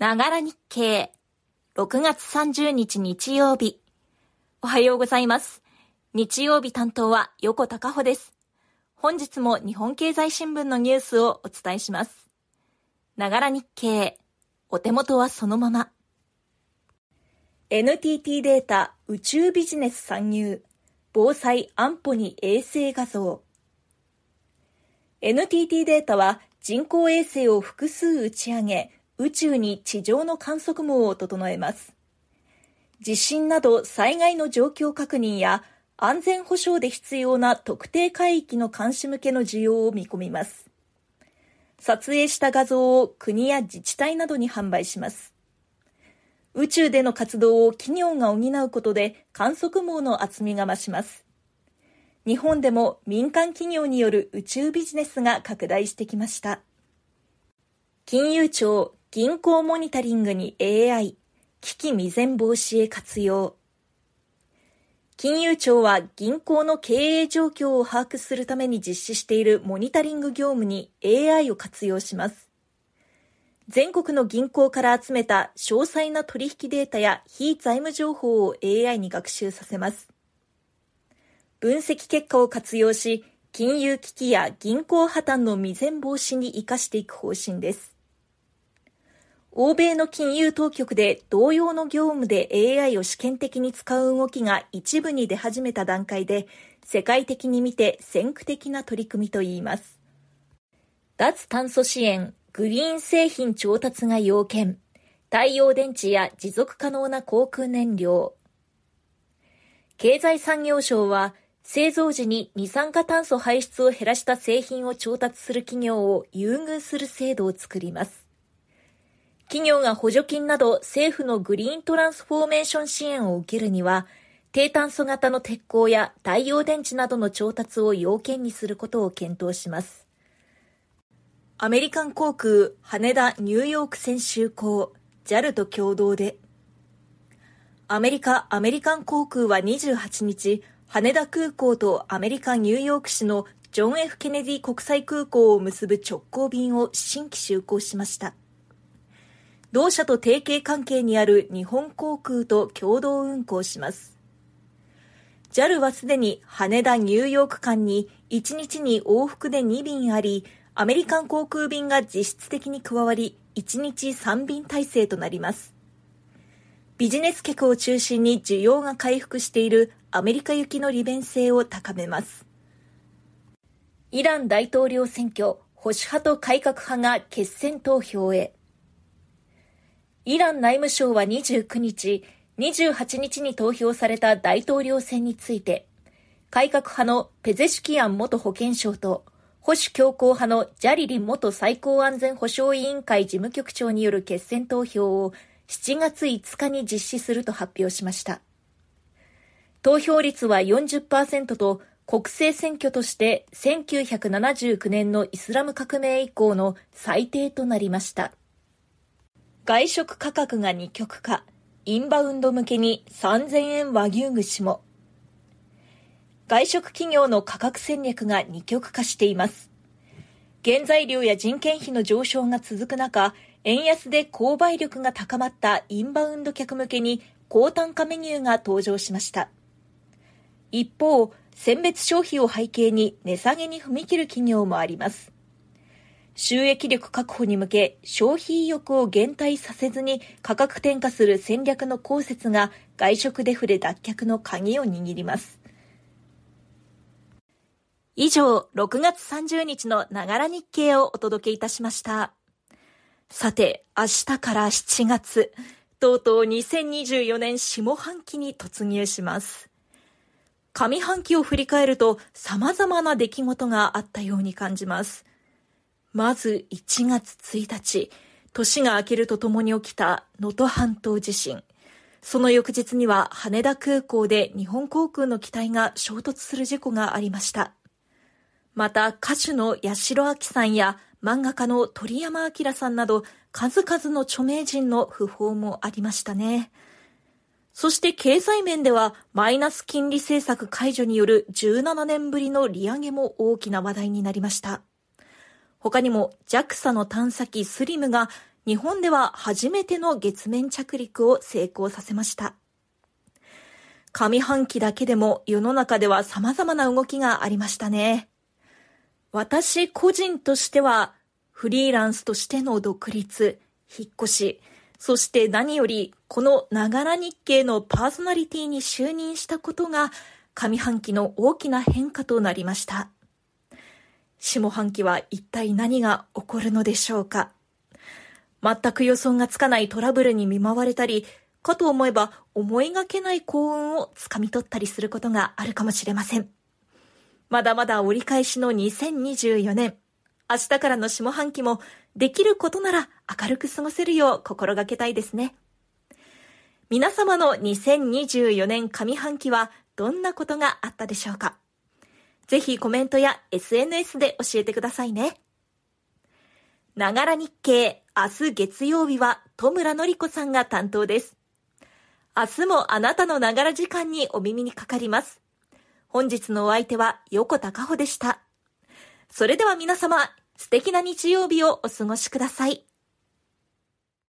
ながら日経。6月30日日曜日。おはようございます。日曜日担当は横田かほです。本日も日本経済新聞のニュースをお伝えします。ながら日経。お手元はそのまま。NTT データ宇宙ビジネス参入。防災安保に衛星画像。NTT データは人工衛星を複数打ち上げ、宇宙に地上の観測網を整えます。地震など災害の状況確認や安全保障で必要な特定海域の監視向けの需要を見込みます。撮影した画像を国や自治体などに販売します。宇宙での活動を企業が補うことで観測網の厚みが増します。日本でも民間企業による宇宙ビジネスが拡大してきました。金融庁銀行モニタリングに AI 危機未然防止へ活用金融庁は銀行の経営状況を把握するために実施しているモニタリング業務に AI を活用します。全国の銀行から集めた詳細な取引データや非財務情報を AI に学習させます。分析結果を活用し、金融危機や銀行破綻の未然防止に活かしていく方針です。欧米の金融当局で同様の業務で AI を試験的に使う動きが一部に出始めた段階で、世界的に見て先駆的な取り組みといいます。脱炭素支援、グリーン製品調達が要件、太陽電池や持続可能な航空燃料。経済産業省は、製造時に二酸化炭素排出を減らした製品を調達する企業を優遇する制度を作ります。企業が補助金など政府のグリーントランスフォーメーション支援を受けるには、低炭素型の鉄鋼や太陽電池などの調達を要件にすることを検討します。アメリカン航空羽田ニューヨーク線就航 JAL と共同でアメリカアメリカン航空は28日羽田空港とアメリカ・ニューヨーク市のジョン・ F・ ケネディ国際空港を結ぶ直行便を新規就航しました。同社と提携関係にある日本航空と共同運航します。JAL はすでに羽田・ニューヨーク間に1日に往復で2便あり、アメリカン航空便が実質的に加わり、1日3便体制となります。ビジネス客を中心に需要が回復しているアメリカ行きの利便性を高めます。イラン大統領選挙、保守派と改革派が決選投票へ。イラン内務省は29日、28日に投票された大統領選について、改革派のペゼシキアン元保健相と保守強硬派のジャリリ元最高安全保障委員会事務局長による決選投票を7月5日に実施すると発表しました。投票率は40%と国政選挙として1979年のイスラム革命以降の最低となりました。外食価格が二極化、インバウンド向けに3000円和牛串も。外食企業の価格戦略が二極化しています。原材料や人件費の上昇が続く中、円安で購買力が高まったインバウンド客向けに高単価メニューが登場しました。一方、選別消費を背景に値下げに踏み切る企業もあります。収益力確保に向け消費意欲を減退させずに価格転嫁する戦略の功説が外食デフレ脱却の鍵を握ります。以上、6月30日のながら日経をお届けいたしました。さて、明日から7月、とうとう2024年下半期に突入します。上半期を振り返ると様々な出来事があったように感じます。まず1月1日、年が明けるとともに起きた能登半島地震。その翌日には羽田空港で日本航空の機体が衝突する事故がありました。また歌手の八代亜紀さんや漫画家の鳥山明さんなど数々の著名人の訃報もありましたね。そして経済面ではマイナス金利政策解除による17年ぶりの利上げも大きな話題になりました。他にも JAXA の探査機スリムが日本では初めての月面着陸を成功させました。上半期だけでも世の中では様々な動きがありましたね。私個人としてはフリーランスとしての独立、引っ越し、そして何よりこのながら日経のパーソナリティに就任したことが上半期の大きな変化となりました。下半期は一体何が起こるのでしょうか？全く予想がつかないトラブルに見舞われたり、かと思えば思いがけない幸運をつかみ取ったりすることがあるかもしれません。まだまだ折り返しの2024年。明日からの下半期もできることなら明るく過ごせるよう心がけたいですね。皆様の2024年上半期はどんなことがあったでしょうか？ぜひコメントや SNS で教えてくださいね。ながら日経、明日月曜日は戸村のり子さんが担当です。明日もあなたのながら時間にお耳にかかります。本日のお相手は横田かほでした。それでは皆様、素敵な日曜日をお過ごしください。